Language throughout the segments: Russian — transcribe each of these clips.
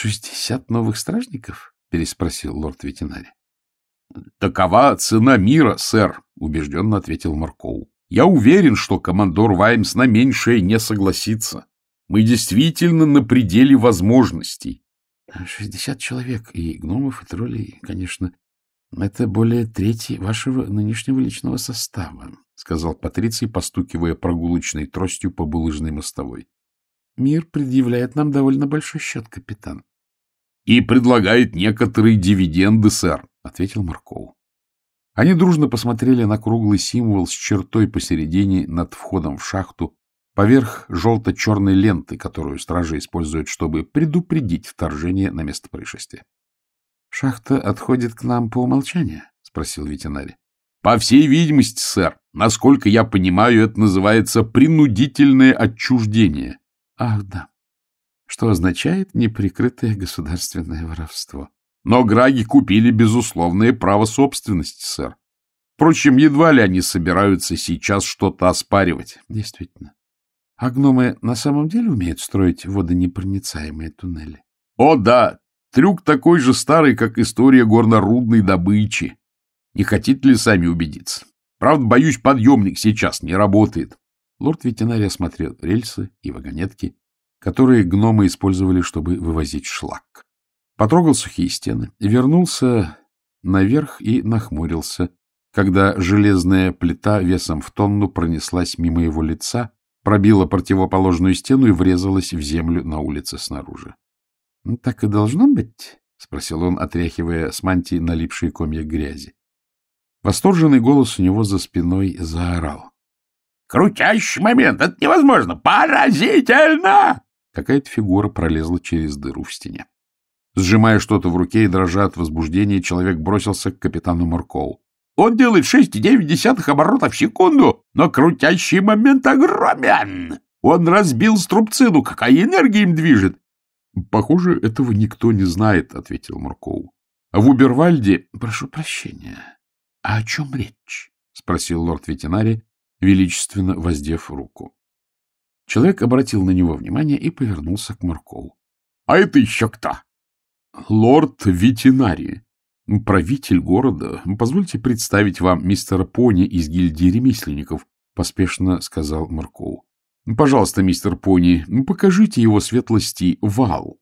шестьдесят новых стражников? — переспросил лорд ветеринарий. — Такова цена мира, сэр, — убежденно ответил Маркоу. — Я уверен, что командор Ваймс на меньшее не согласится. Мы действительно на пределе возможностей. — Шестьдесят человек и гномов, и троллей, конечно. Это более трети вашего нынешнего личного состава, — сказал Патриций, постукивая прогулочной тростью по булыжной мостовой. — Мир предъявляет нам довольно большой счет, капитан и предлагает некоторые дивиденды, сэр», — ответил Марков. Они дружно посмотрели на круглый символ с чертой посередине над входом в шахту, поверх желто-черной ленты, которую стражи используют, чтобы предупредить вторжение на место происшествия. — Шахта отходит к нам по умолчанию? — спросил ветеринарий. — По всей видимости, сэр. Насколько я понимаю, это называется принудительное отчуждение. — Ах, да что означает неприкрытое государственное воровство. Но Граги купили безусловное право собственности, сэр. Впрочем, едва ли они собираются сейчас что-то оспаривать. Действительно. А гномы на самом деле умеют строить водонепроницаемые туннели? О, да! Трюк такой же старый, как история горнорудной добычи. Не хотите ли сами убедиться? Правда, боюсь, подъемник сейчас не работает. Лорд ветеринарий осмотрел рельсы и вагонетки, которые гномы использовали, чтобы вывозить шлак. Потрогал сухие стены, вернулся наверх и нахмурился, когда железная плита весом в тонну пронеслась мимо его лица, пробила противоположную стену и врезалась в землю на улице снаружи. — ну, Так и должно быть? — спросил он, отряхивая с мантии налипшие комья грязи. Восторженный голос у него за спиной заорал. — Крутящий момент! Это невозможно! Поразительно! Какая-то фигура пролезла через дыру в стене. Сжимая что-то в руке и дрожа от возбуждения, человек бросился к капитану Муркову. «Он делает шесть и девять десятых оборотов в секунду, но крутящий момент огромен! Он разбил струбцину, какая энергия им движет!» «Похоже, этого никто не знает», — ответил Мурков. «А в Убервальде...» «Прошу прощения, а о чем речь?» — спросил лорд-ветеринарий, величественно воздев руку. Человек обратил на него внимание и повернулся к Маркову. — А это еще кто? — Лорд Ветинари, правитель города. Позвольте представить вам мистера Пони из гильдии ремесленников, — поспешно сказал Марков. — Пожалуйста, мистер Пони, покажите его светлости вал.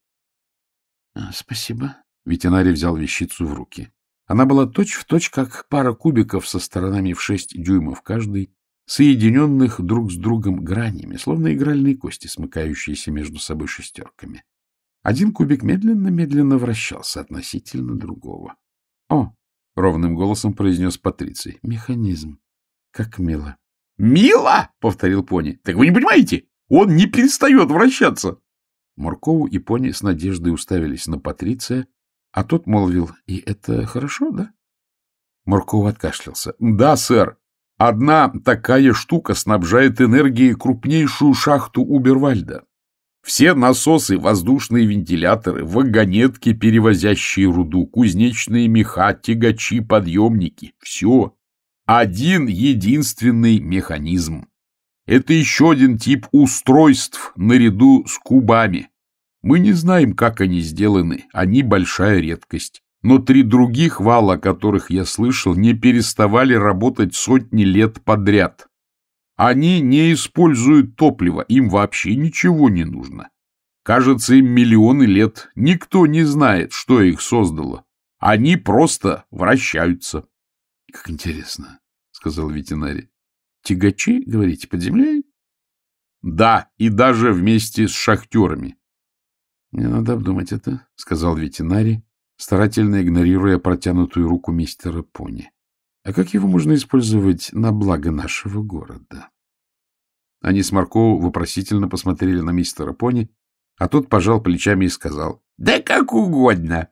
«А, — Спасибо. Ветеринарий взял вещицу в руки. Она была точь-в-точь, точь, как пара кубиков со сторонами в шесть дюймов каждый, соединенных друг с другом гранями, словно игральные кости, смыкающиеся между собой шестерками. Один кубик медленно-медленно вращался относительно другого. — О! — ровным голосом произнес Патриций. — Механизм. Как мило. — Мило! — повторил пони. — Так вы не понимаете? Он не перестает вращаться! Моркову и пони с надеждой уставились на Патриция, а тот молвил, — И это хорошо, да? Морков откашлялся. — Да, сэр. Одна такая штука снабжает энергией крупнейшую шахту Убервальда. Все насосы, воздушные вентиляторы, вагонетки, перевозящие руду, кузнечные меха, тягачи, подъемники — все. Один единственный механизм. Это еще один тип устройств наряду с кубами. Мы не знаем, как они сделаны, они большая редкость но три других вала, которых я слышал, не переставали работать сотни лет подряд. Они не используют топливо, им вообще ничего не нужно. Кажется, им миллионы лет, никто не знает, что их создало. Они просто вращаются. — Как интересно, — сказал ветеринарий. — Тягачи, говорите, под землей? — Да, и даже вместе с шахтерами. — Не надо обдумать это, — сказал ветеринарий старательно игнорируя протянутую руку мистера Пони. А как его можно использовать на благо нашего города? Они с Маркоу вопросительно посмотрели на мистера Пони, а тот пожал плечами и сказал, «Да как угодно!